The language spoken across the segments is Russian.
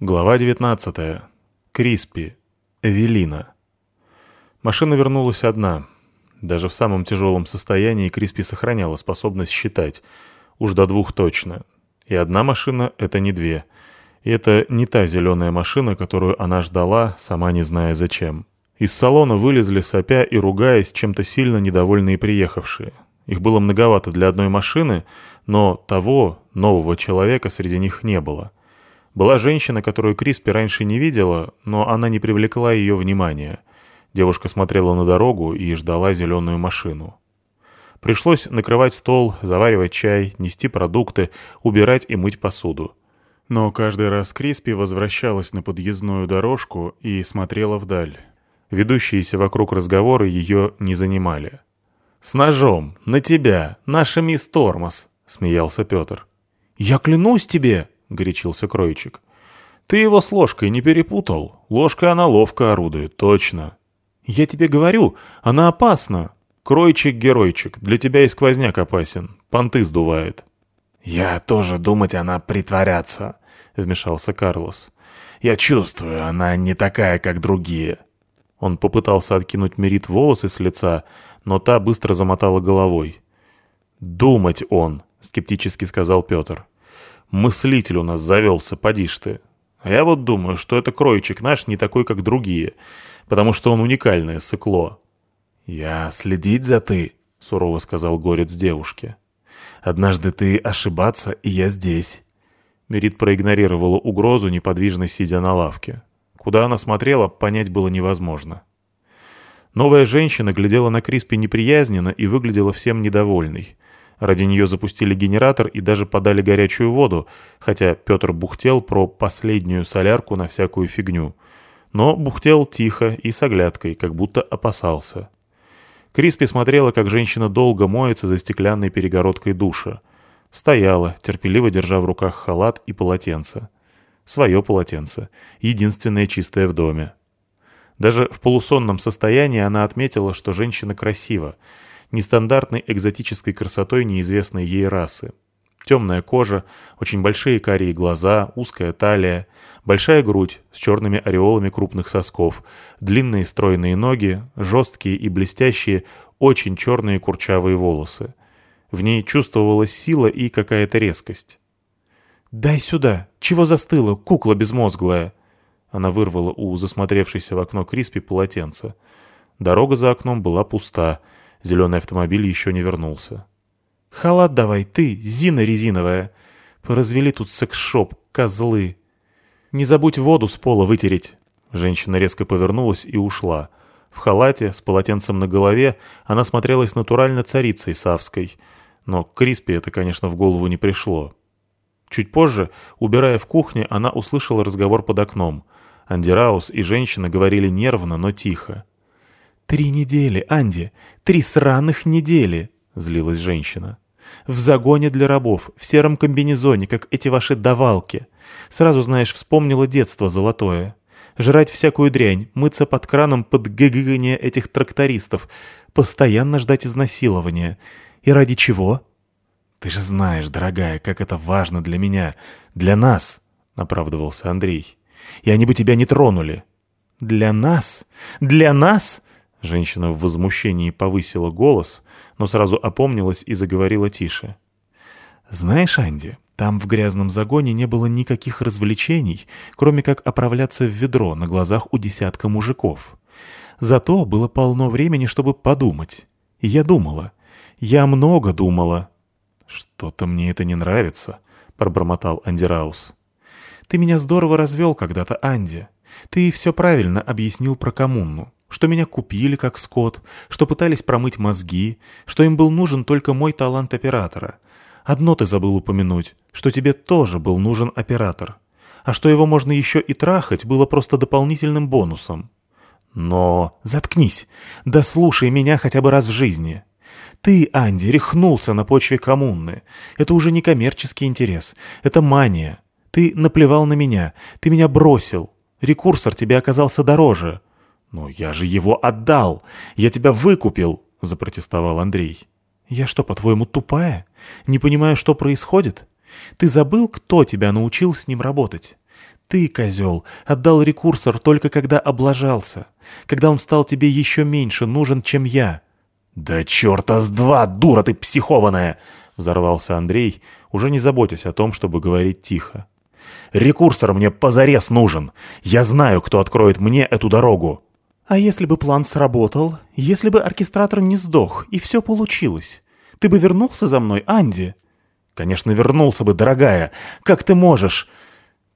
Глава 19. Криспи. Эвелина. Машина вернулась одна. Даже в самом тяжелом состоянии Криспи сохраняла способность считать. Уж до двух точно. И одна машина — это не две. И это не та зеленая машина, которую она ждала, сама не зная зачем. Из салона вылезли, сопя и ругаясь, чем-то сильно недовольные приехавшие. Их было многовато для одной машины, но того, нового человека среди них не было. Была женщина, которую Криспи раньше не видела, но она не привлекла ее внимания. Девушка смотрела на дорогу и ждала зеленую машину. Пришлось накрывать стол, заваривать чай, нести продукты, убирать и мыть посуду. Но каждый раз Криспи возвращалась на подъездную дорожку и смотрела вдаль. Ведущиеся вокруг разговоры ее не занимали. «С ножом! На тебя! Наша мисс Тормоз!» — смеялся Петр. «Я клянусь тебе!» — горячился Кроечек. «Ты его с ложкой не перепутал. Ложкой она ловко орудует, точно». «Я тебе говорю, она опасна». «Кройчик-геройчик, для тебя и сквозняк опасен. Понты сдувает». «Я тоже думать она притворяться», — вмешался Карлос. «Я чувствую, она не такая, как другие». Он попытался откинуть Мерит волосы с лица, но та быстро замотала головой. «Думать он», — скептически сказал Петр. Мыслитель у нас завелся, поди ж ты. А я вот думаю, что это кройчик наш не такой, как другие, потому что он уникальное сыкло. «Я следить за ты», — сурово сказал горец девушке. «Однажды ты ошибаться, и я здесь». Мерит проигнорировала угрозу, неподвижно сидя на лавке. Куда она смотрела, понять было невозможно. Новая женщина глядела на Криспи неприязненно и выглядела всем недовольной. Ради нее запустили генератор и даже подали горячую воду, хотя Петр бухтел про последнюю солярку на всякую фигню. Но бухтел тихо и с оглядкой, как будто опасался. Криспи смотрела, как женщина долго моется за стеклянной перегородкой душа. Стояла, терпеливо держа в руках халат и полотенце. Свое полотенце, единственное чистое в доме. Даже в полусонном состоянии она отметила, что женщина красива, нестандартной экзотической красотой неизвестной ей расы. Темная кожа, очень большие карие глаза, узкая талия, большая грудь с черными ореолами крупных сосков, длинные стройные ноги, жесткие и блестящие, очень черные курчавые волосы. В ней чувствовалась сила и какая-то резкость. «Дай сюда! Чего застыла, кукла безмозглая?» Она вырвала у засмотревшейся в окно Криспи полотенце. Дорога за окном была пуста — Зеленый автомобиль еще не вернулся. «Халат давай, ты, Зина резиновая. Поразвели тут секс-шоп, козлы. Не забудь воду с пола вытереть». Женщина резко повернулась и ушла. В халате, с полотенцем на голове, она смотрелась натурально царицей Савской. Но Криспи это, конечно, в голову не пришло. Чуть позже, убирая в кухне, она услышала разговор под окном. Андираус и женщина говорили нервно, но тихо. «Три недели, Анди! Три сраных недели!» — злилась женщина. «В загоне для рабов, в сером комбинезоне, как эти ваши давалки. Сразу, знаешь, вспомнила детство золотое. Жрать всякую дрянь, мыться под краном под гыгыгание этих трактористов, постоянно ждать изнасилования. И ради чего?» «Ты же знаешь, дорогая, как это важно для меня, для нас!» — оправдывался Андрей. «И они бы тебя не тронули». «Для нас? Для нас?» Женщина в возмущении повысила голос, но сразу опомнилась и заговорила тише. «Знаешь, Анди, там в грязном загоне не было никаких развлечений, кроме как оправляться в ведро на глазах у десятка мужиков. Зато было полно времени, чтобы подумать. И я думала. Я много думала». «Что-то мне это не нравится», — пробормотал Анди Раус. «Ты меня здорово развел когда-то, Анди. Ты все правильно объяснил про коммуну что меня купили как скот, что пытались промыть мозги, что им был нужен только мой талант оператора. Одно ты забыл упомянуть, что тебе тоже был нужен оператор. А что его можно еще и трахать, было просто дополнительным бонусом. Но заткнись, да слушай меня хотя бы раз в жизни. Ты, Анди, рехнулся на почве коммуны. Это уже не коммерческий интерес, это мания. Ты наплевал на меня, ты меня бросил. Рекурсор тебе оказался дороже. «Но я же его отдал! Я тебя выкупил!» — запротестовал Андрей. «Я что, по-твоему, тупая? Не понимаю, что происходит? Ты забыл, кто тебя научил с ним работать? Ты, козел, отдал рекурсор только когда облажался, когда он стал тебе еще меньше нужен, чем я». «Да черта с два, дура ты психованная!» — взорвался Андрей, уже не заботясь о том, чтобы говорить тихо. «Рекурсор мне позарез нужен. Я знаю, кто откроет мне эту дорогу». «А если бы план сработал? Если бы оркестратор не сдох, и все получилось? Ты бы вернулся за мной, Анди?» «Конечно, вернулся бы, дорогая. Как ты можешь?»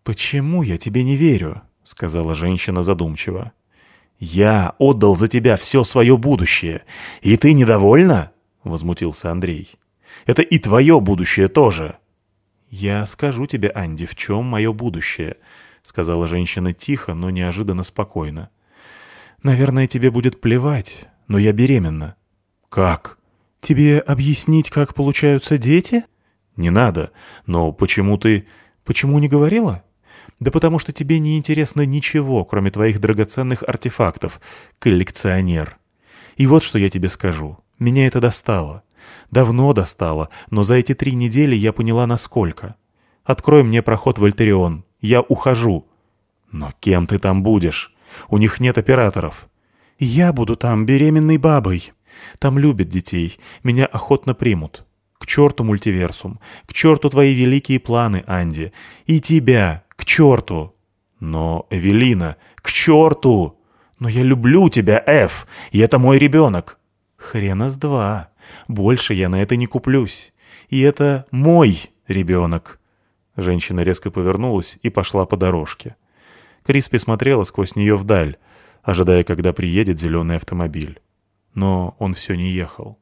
«Почему я тебе не верю?» — сказала женщина задумчиво. «Я отдал за тебя все свое будущее, и ты недовольна?» — возмутился Андрей. «Это и твое будущее тоже». «Я скажу тебе, Анди, в чем мое будущее», — сказала женщина тихо, но неожиданно спокойно. «Наверное, тебе будет плевать, но я беременна». «Как?» «Тебе объяснить, как получаются дети?» «Не надо. Но почему ты...» «Почему не говорила?» Да потому что тебе не интересно ничего, кроме твоих драгоценных артефактов, коллекционер. И вот что я тебе скажу. Меня это достало. Давно достало, но за эти три недели я поняла, насколько. Открой мне проход в Альтерион. Я ухожу. Но кем ты там будешь? У них нет операторов. Я буду там беременной бабой. Там любят детей. Меня охотно примут. К черту мультиверсум. К черту твои великие планы, Анди. И тебя. К черту! Но, Эвелина, к черту! Но я люблю тебя, Эф, и это мой ребенок. Хрена с два. Больше я на это не куплюсь. И это мой ребенок. Женщина резко повернулась и пошла по дорожке. Криспи смотрела сквозь нее вдаль, ожидая, когда приедет зеленый автомобиль. Но он все не ехал.